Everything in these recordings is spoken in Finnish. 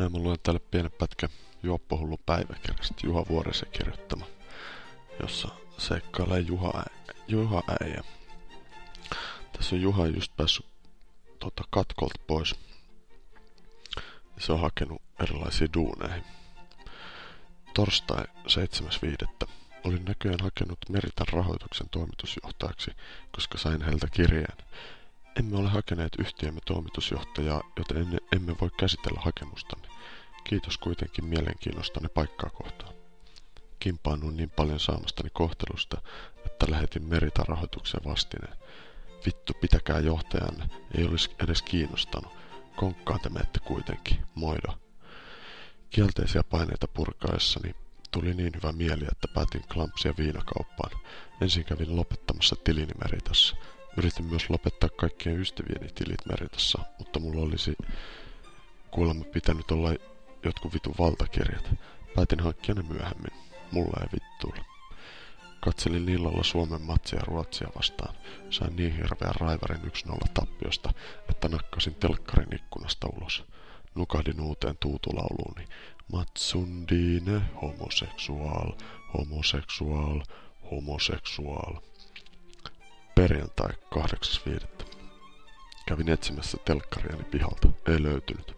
Tänään mä luen tälle pienen pätkä Juoppohullu päiväkirjasta Juha Vuorisen kirjoittama, jossa seikkailee Juha, Juha äijä. Tässä on Juha just päässyt tota, katkolta pois. Ja se on hakenut erilaisia duuneihin. Torstai 7.5. Olin näköjään hakenut Meritan rahoituksen toimitusjohtajaksi, koska sain heiltä kirjeen. Emme ole hakeneet yhtiömme toimitusjohtajaa, joten emme voi käsitellä hakemustanne. Kiitos kuitenkin mielenkiinnostanne paikkaa kohtaan. Kimpaannuin niin paljon saamastani kohtelusta, että lähetin Meritan rahoituksen vastineen. Vittu, pitäkää johtajanne, ei olisi edes kiinnostanut. Konkkaan te menette kuitenkin, moido. Kielteisiä paineita purkaessani tuli niin hyvä mieli, että päätin klampsia viinakauppaan. Ensin kävin lopettamassa tilini Meritassa. Yritin myös lopettaa kaikkien ystävieni tilit Meritassa, mutta mulla olisi kuulemma pitänyt olla jotkut vitun valtakirjat. Päätin hankkia ne myöhemmin. Mulla ei vittuilla. Katselin illalla Suomen matsia Ruotsia vastaan. Sain niin hirveän raivarin 1-0 tappiosta, että nakkasin telkkarin ikkunasta ulos. Nukahdin uuteen tuutulauluuni. Matsundine, homoseksuaal, homoseksuaal, homoseksuaal. Perjantai 8.5. Kävin etsimässä telkkariani pihalta. Ei löytynyt.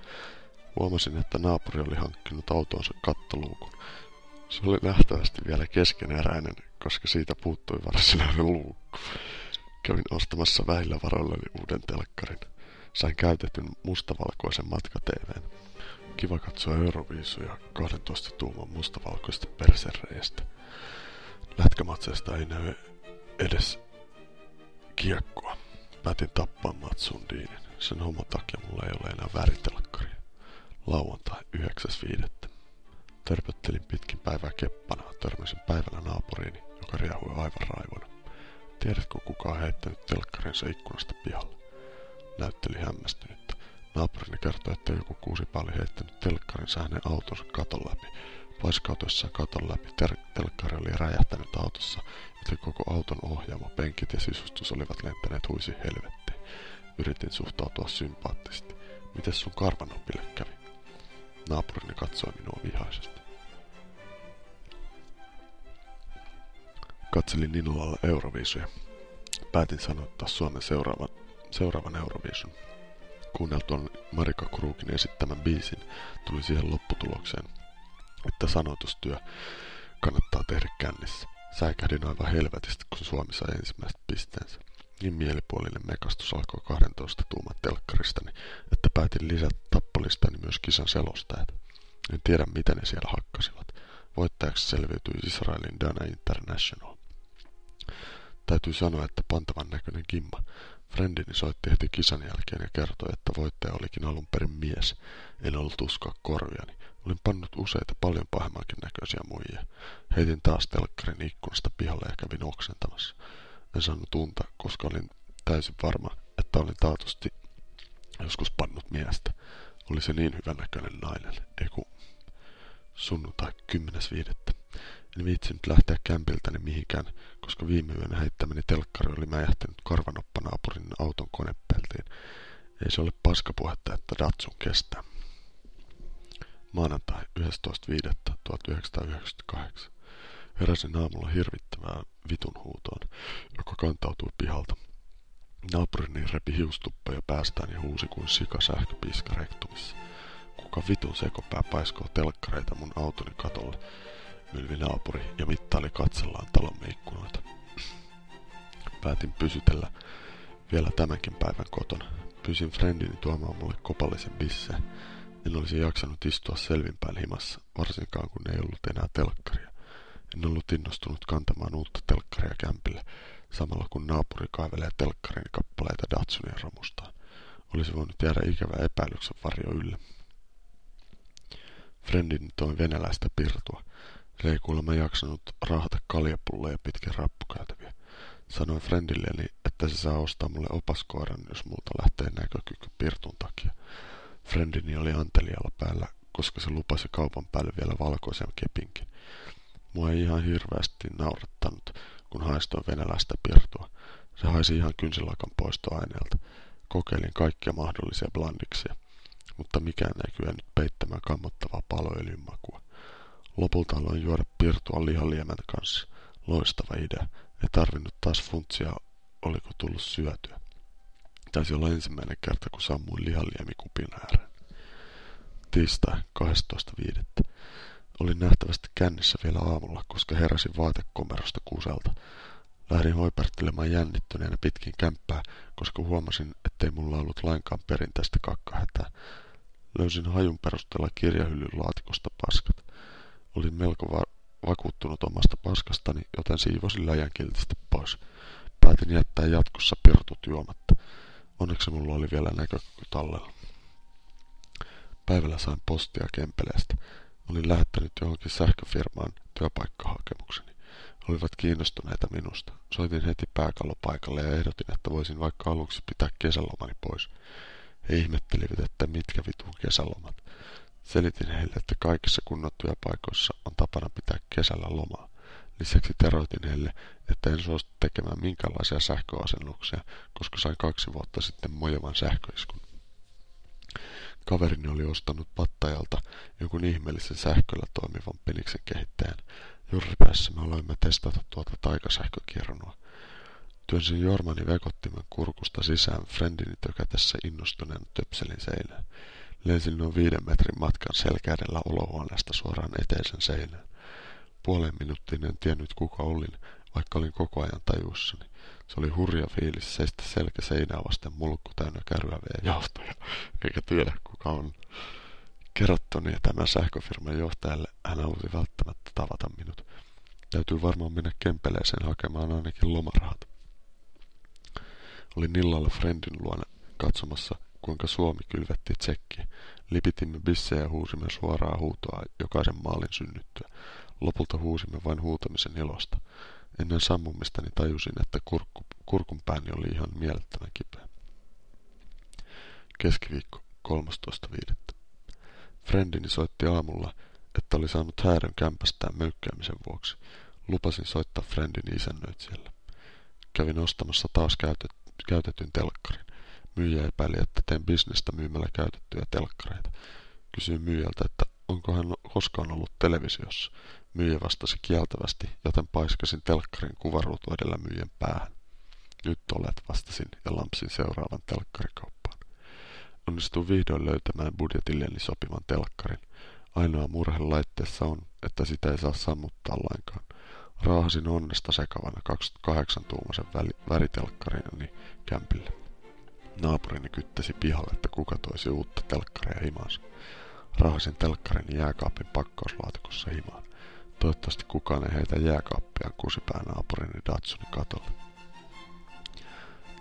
Huomasin, että naapuri oli hankkinut autonsa kattoluukun. Se oli nähtävästi vielä keskeneräinen, koska siitä puuttui varsinainen luukku. Kävin ostamassa vähillä varoillani uuden telkkarin. Sain käytetyn mustavalkoisen matkateiveen. Kiva katsoa Euroviisuja 12 tuuman mustavalkoista persereistä. Lätkämatseesta ei näy edes kiekkoa. Päätin tappaa Matsundinin. Sen homman takia mulla ei ole enää väritelkkaria. Lauantai 9.5. Törpöttelin pitkin päivää keppana. Törmäsin päivällä naapuriini, joka riehui aivan raivona. Tiedätkö kuka on heittänyt telkkarinsa ikkunasta pihalle? Näytteli hämmästynyttä. Naapurini kertoi, että joku kuusipa oli heittänyt telkkarinsa hänen autonsa katon läpi. Paiskautuessaan katon läpi ter- telkkari oli räjähtänyt autossa, joten koko auton ohjaamo, penkit ja sisustus olivat lentäneet huisi helvettiin. Yritin suhtautua sympaattisesti. Mites sun karvanopille kävi? Naapurini katsoi minua vihaisesti. Katselin illalla Euroviisuja. Päätin sanottaa Suomen seuraavan, seuraavan Euroviisun. Kuunneltuaan Marika Kruukin esittämän biisin tuli siihen lopputulokseen, että sanotustyö kannattaa tehdä kännissä. Säikähdin aivan helvetistä, kun Suomi sai ensimmäiset pisteensä. Niin mielipuolinen mekastus alkoi 12 tuuman telkkaristani, että päätin lisätä tappolistani myös kisan selostajat. En tiedä, mitä ne siellä hakkasivat. Voittajaksi selviytyi Israelin Dana International. Täytyy sanoa, että pantavan näköinen kimma. Friendini soitti heti kisan jälkeen ja kertoi, että voittaja olikin alun perin mies. En ollut uskoa korviani. Olin pannut useita paljon pahemmankin näköisiä muijia. Heitin taas telkkarin ikkunasta pihalle ja kävin oksentamassa. En saanut unta, koska olin täysin varma, että olin taatusti joskus pannut miestä. Oli se niin hyvän näköinen nainen, ei kun sunnuntai 10.5. En viitsinyt lähteä kämpiltäni mihinkään, koska viime yönä heittämäni telkkari oli mäjähtänyt karvanoppanaapurin auton konepeltiin. Ei se ole paskapuhetta, että Datsun kestää. Maanantai 11.5.1998. Heräsin aamulla hirvittävää vitun huutoon, joka kantautui pihalta. Naapurini repi hiustuppeja päästään ja huusi kuin sika sähköpiiska rektumissa. Kuka vitun sekopää paiskoo telkkareita mun autoni katolle? Mylvi naapuri ja mittaili katsellaan talomme ikkunoita. Päätin pysytellä vielä tämänkin päivän kotona. Pyysin friendini tuomaan mulle kopallisen bisseen. En olisi jaksanut istua selvinpäin himassa, varsinkaan kun ei ollut enää telkkaria. En ollut innostunut kantamaan uutta telkkaria kämpille, samalla kun naapuri kaivelee telkkarin kappaleita Datsunin romustaan. Olisi voinut jäädä ikävä epäilyksen varjo ylle. Friendin toi venäläistä pirtua. Se ei kuulemma jaksanut raahata kaljapulloja pitkin rappukäytäviä. Sanoin friendilleni, että se saa ostaa mulle opaskoiran, jos multa lähtee näkökyky pirtun takia. Friendini oli antelialla päällä, koska se lupasi kaupan päälle vielä valkoisen kepinkin. Mua ei ihan hirveästi naurattanut, kun haistoin venäläistä pirtua. Se haisi ihan kynsilakan poistoaineelta. Kokeilin kaikkia mahdollisia blandiksia. mutta mikään ei kyennyt peittämään kammottavaa paloöljyn makua. Lopulta aloin juoda pirtua lihaliemen kanssa. Loistava idea. Ei tarvinnut taas funtsia, oliko tullut syötyä. Taisi olla ensimmäinen kerta, kun sammuin lihaliemikupin ääreen. Tiistai 12.5. Olin nähtävästi kännissä vielä aamulla, koska heräsin vaatekomerosta kuselta. Lähdin hoipertelemaan jännittyneenä pitkin kämppää, koska huomasin, ettei mulla ollut lainkaan perinteistä kakkahätää. Löysin hajun perusteella kirjahyllyn laatikosta paskat. Olin melko va vakuuttunut omasta paskastani, joten siivosin läjän kiltisti pois. Päätin jättää jatkossa pirtut juomatta. Onneksi mulla oli vielä näkökyky tallella. Päivällä sain postia Kempeleestä. Olin lähettänyt johonkin sähköfirmaan työpaikkahakemukseni. Olivat kiinnostuneita minusta. Soitin heti pääkallopaikalle ja ehdotin, että voisin vaikka aluksi pitää kesälomani pois. He ihmettelivät, että mitkä vitun kesälomat. Selitin heille, että kaikissa kunnon työpaikoissa on tapana pitää kesällä lomaa. Lisäksi teroitin heille, että en suostu tekemään minkäänlaisia sähköasennuksia, koska sain kaksi vuotta sitten mojavan sähköiskun. Kaverini oli ostanut pattajalta jonkun ihmeellisen sähköllä toimivan peniksen kehittäjän. Jurripäissä me aloimme testata tuota taikasähkökierronoa. Työnsin Jormani vekottimen kurkusta sisään friendini tökätessä innostuneen töpselin seinään. Lensin noin viiden metrin matkan selkäidellä olohuoneesta suoraan eteisen seinään. Puolen minuuttiin en tiennyt kuka olin, vaikka olin koko ajan tajussani. Se oli hurja fiilis seistä selkä seinää vasten mulkku täynnä kärryäviä jauhtoja, eikä tiedä kuka on. Kerrottuni tämän sähköfirman johtajalle hän halusi välttämättä tavata minut. Täytyy varmaan mennä Kempeleeseen hakemaan ainakin lomarahat. Olin illalla friendin luona katsomassa, kuinka Suomi kylvetti tsekkiä. Lipitimme bissejä ja huusimme suoraa huutoa jokaisen maalin synnyttyä. Lopulta huusimme vain huutamisen ilosta. Ennen sammumistani tajusin, että kurkku, kurkun pääni oli ihan mielettömän kipeä. Keskiviikko 13.5. Friendini soitti aamulla, että oli saanut häärön kämpästään möykkäämisen vuoksi. Lupasin soittaa Friendini isännöitsijälle. Kävin ostamassa taas käytet, käytetyn telkkarin. Myyjä epäili, että teen bisnestä myymällä käytettyjä telkkareita. Kysyin myyjältä, että onko hän koskaan ollut televisiossa. Myyjä vastasi kieltävästi, joten paiskasin telkkarin kuvaruutu edellä myyjän päähän. Nyt olet, vastasin ja lampsin seuraavan telkkarikauppaan. Onnistuin vihdoin löytämään budjetilleni sopivan telkkarin. Ainoa murhe laitteessa on, että sitä ei saa sammuttaa lainkaan. Raahasin onnesta sekavana 28-tuumaisen väritelkkarini kämpille. Naapurini kyttäsi pihalle, että kuka toisi uutta telkkaria himaansa. Raahasin telkkarini jääkaapin pakkauslaatikossa himaan. Toivottavasti kukaan ei heitä jääkaappia kusipää naapurini Datsunin katolle.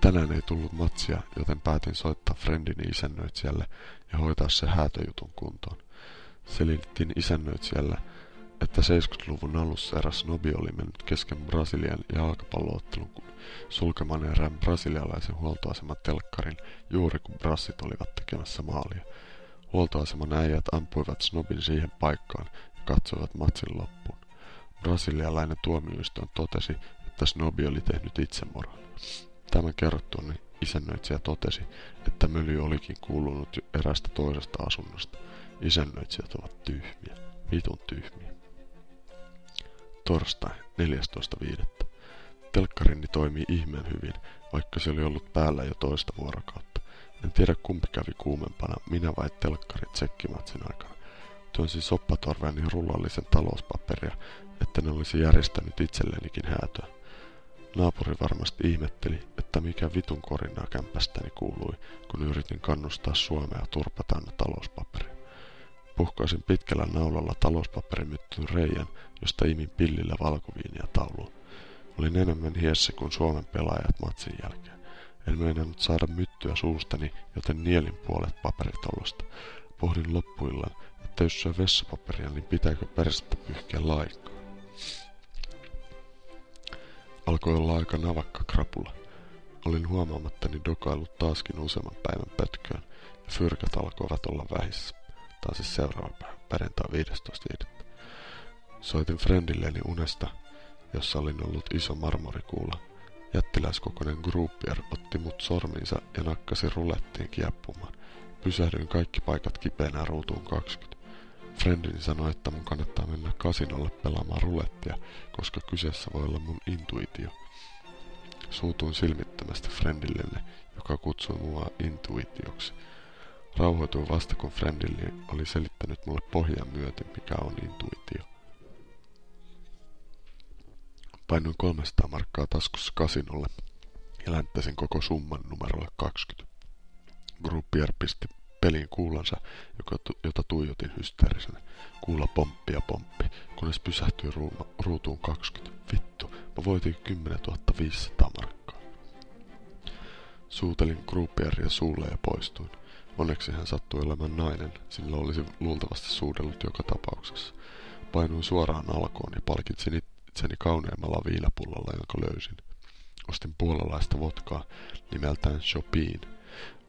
Tänään ei tullut matsia, joten päätin soittaa friendini isännöitsijälle ja hoitaa se häätöjutun kuntoon. Selitin isännöitsijälle, että 70-luvun alussa eräs nobi oli mennyt kesken Brasilian jalkapalloottelun sulkemaan erään brasilialaisen huoltoaseman telkkarin juuri kun brassit olivat tekemässä maalia. Huoltoaseman äijät ampuivat snobin siihen paikkaan ja katsoivat matsin loppuun. Brasilialainen tuomioistuin totesi, että snobi oli tehnyt itsemurhan. Tämän kerrottuun niin isännöitsijä totesi, että möly olikin kuulunut erästä toisesta asunnosta. Isännöitsijät ovat tyhmiä, vitun tyhmiä. Torstai 14.5. Telkkarini toimii ihmeen hyvin, vaikka se oli ollut päällä jo toista vuorokautta. En tiedä kumpi kävi kuumempana, minä vai telkkarit tsekkimatsin aikana. Työnsin soppatorveeni rullallisen talouspaperia, että ne olisi järjestänyt itsellenikin häätöä. Naapuri varmasti ihmetteli, että mikä vitun korinaa kämpästäni kuului, kun yritin kannustaa Suomea turpa täynnä talouspaperia. Puhkaisin pitkällä naulalla talouspaperimyttyn reijän, josta imin pillillä valkoviinia tauluun. Olin enemmän hiessä kuin Suomen pelaajat matsin jälkeen. En meinannut saada myttyä suustani, joten nielin puolet paperitollosta. Pohdin loppuillaan, että jos syö vessapaperia, niin pitääkö persettä pyyhkiä laikaa. Alkoi olla aika navakka krapula. Olin huomaamattani dokaillut taaskin useamman päivän pötköön, ja fyrkat alkoivat olla vähissä. Taas siis seuraava päivä, perjantai 15.5. Soitin friendilleni unesta, jossa olin ollut iso marmorikuula. Jättiläiskokoinen groupier otti mut sorminsa ja nakkasi rulettiin kieppumaan. Pysähdyin kaikki paikat kipeänä ruutuun 20. Friendini sanoi, että mun kannattaa mennä kasinolle pelaamaan rulettia, koska kyseessä voi olla mun intuitio. Suutuin silmittömästi Friendillelle, joka kutsui mua intuitioksi. Rauhoituin vasta, kun Friendille oli selittänyt mulle pohjan myöten, mikä on intuitio. Painoin 300 markkaa taskussa kasinolle ja länttäsin koko summan numerolle 20. Groupier pisti pelin kuulansa, joka jota tuijotin hysteerisenä. Kuulla pomppi ja pomppi, kunnes pysähtyi ruuma, ruutuun 20. Vittu, mä voitin 10 500 markkaa. Suutelin Groupieria suulle ja poistuin. Onneksi hän sattui olemaan nainen, sillä olisi luultavasti suudellut joka tapauksessa. Painuin suoraan alkoon ja palkitsin itseni kauneimmalla viinapullolla, jonka löysin. Ostin puolalaista vodkaa nimeltään Chopin.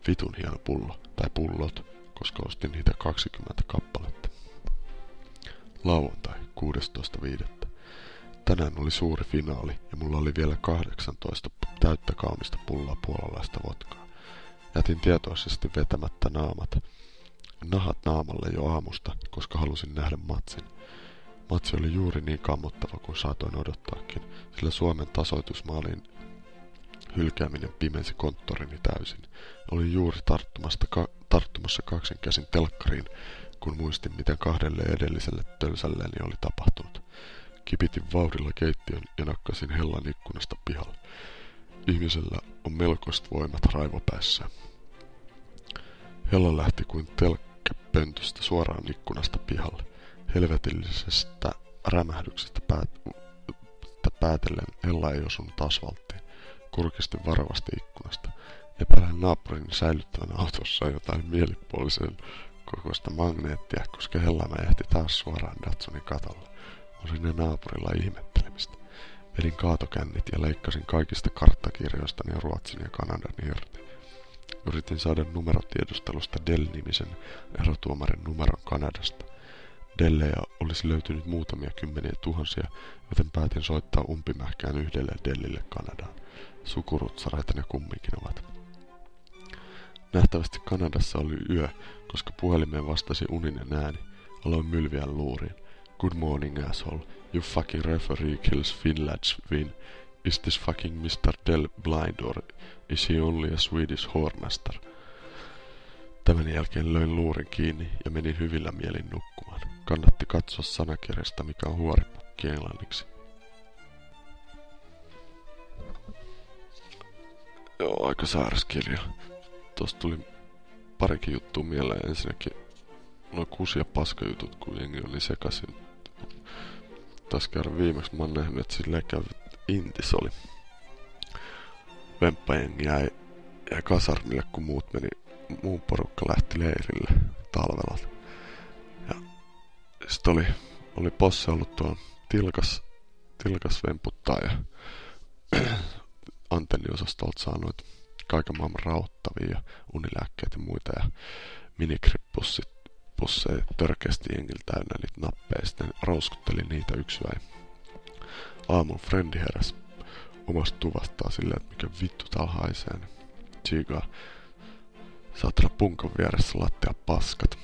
Vitun hieno pullo, tai pullot, koska ostin niitä 20 kappaletta. Lauantai, 16.5. Tänään oli suuri finaali ja mulla oli vielä 18 täyttä kaunista pulloa puolalaista vodkaa. Jätin tietoisesti vetämättä naamat. Nahat naamalle jo aamusta, koska halusin nähdä matsin. Matsi oli juuri niin kammottava kuin saatoin odottaakin, sillä Suomen tasoitusmaalin hylkääminen pimensi konttorini täysin. Olin juuri tarttumasta ka tarttumassa kaksin käsin telkkariin, kun muistin, miten kahdelle edelliselle tölsälleeni oli tapahtunut. Kipitin vauhdilla keittiön ja nakkasin hellan ikkunasta pihalle. Ihmisellä on melkoiset voimat raivopäissään. Hella lähti kuin telkkä pöntöstä suoraan ikkunasta pihalle. Helvetillisestä rämähdyksestä päät päätellen Hella ei osunut asfalttiin. Kurkistin varovasti ikkunasta. Epäilen naapurin säilyttävän autossa jotain mielipuolisen kokoista magneettia, koska Hella ehti taas suoraan Datsunin katolle. On sinne naapurilla ihmettelemistä. Vedin kaatokännit ja leikkasin kaikista karttakirjoistani Ruotsin ja Kanadan irti. Yritin saada numerotiedustelusta Dell-nimisen erotuomarin numeron Kanadasta. Dellejä olisi löytynyt muutamia kymmeniä tuhansia, joten päätin soittaa umpimähkään yhdelle Dellille Kanadaan. Sukurutsareita ne kumminkin ovat. Nähtävästi Kanadassa oli yö, koska puhelimeen vastasi uninen ääni. Aloin mylviä luuriin. Good morning, asshole. You fucking referee kills Finland's win. Is this fucking Mr. Del blind or is he only a Swedish whoremaster? Tämän jälkeen löin luurin kiinni ja menin hyvillä mielin nukkumaan. Kannatti katsoa sanakirjasta, mikä on huoripukki englanniksi. Joo, aika saaras kirja. Tuosta tuli parikin juttua mieleen. Ensinnäkin noin kusi- ja paskajutut, kun jengi oli sekaisin. Taas kerran viimeksi mä oon nähnyt, että silleen käy, Intis oli. Vemppajengi jäi, jäi kasarmille, kun muut meni, muun porukka lähti leirille talvella. Ja sit oli, oli posse ollut tuon tilkas, tilkas vemputtaa ja antenniosastolta saanut kaiken maailman rauhoittavia ja unilääkkeitä ja muita ja minikrippussit pusseja törkeästi jengillä täynnä niitä nappeja. Sitten rouskuttelin niitä yksyäin. Aamun frendi heräs omasta tuvastaan silleen, että mikä vittu täällä haisee. Chiga saatana punkan vieressä lattia paskat.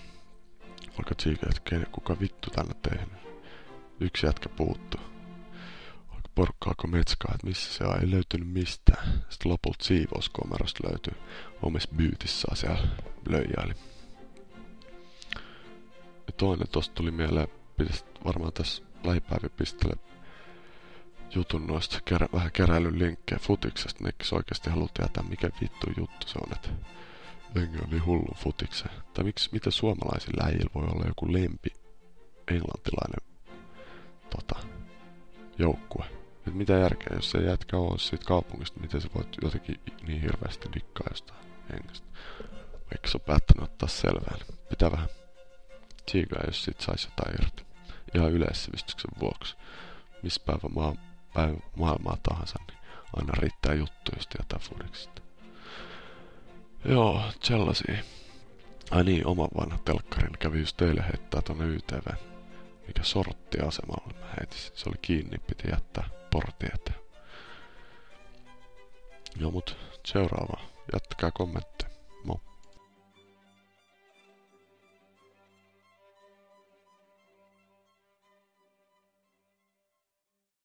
Alkoi Chiga, että kuka vittu tänne tehnyt. Yksi jätkä puuttuu porukka alkoi metskaa, että missä se on, ei löytynyt mistään. Sitten lopulta siivouskomerosta löytyi omissa byytissään siellä löijäili. Ja toinen tosta tuli mieleen, pitäisi varmaan tässä lähipäivä jutun noista kerä, vähän keräilyn linkkejä futiksesta, ne oikeasti haluaa tietää, mikä vittu juttu se on, että jengi on niin hullu futikseen. Tai miksi, miten suomalaisilla äijillä voi olla joku lempi englantilainen tota, joukkue et mitä järkeä, jos se jätkä on siitä kaupungista, miten sä voit jotenkin niin hirveästi dikkaa jostain hengestä. Vaikka sä päättänyt ottaa selvää, niin pitää vähän tsiikaa, jos sit saisi jotain irti. Ihan yleissivistyksen vuoksi. Missä päivä, maa, päivä maailmaa tahansa, niin aina riittää juttu just jotain fudiksista. Joo, sellaisia. Ai niin, oma vanha telkkarin kävi just teille heittää tonne YTV. Mikä sortti asemalle mä heitin. Se oli kiinni, piti jättää portti eteen. Joo, mut seuraava. Jättäkää kommentti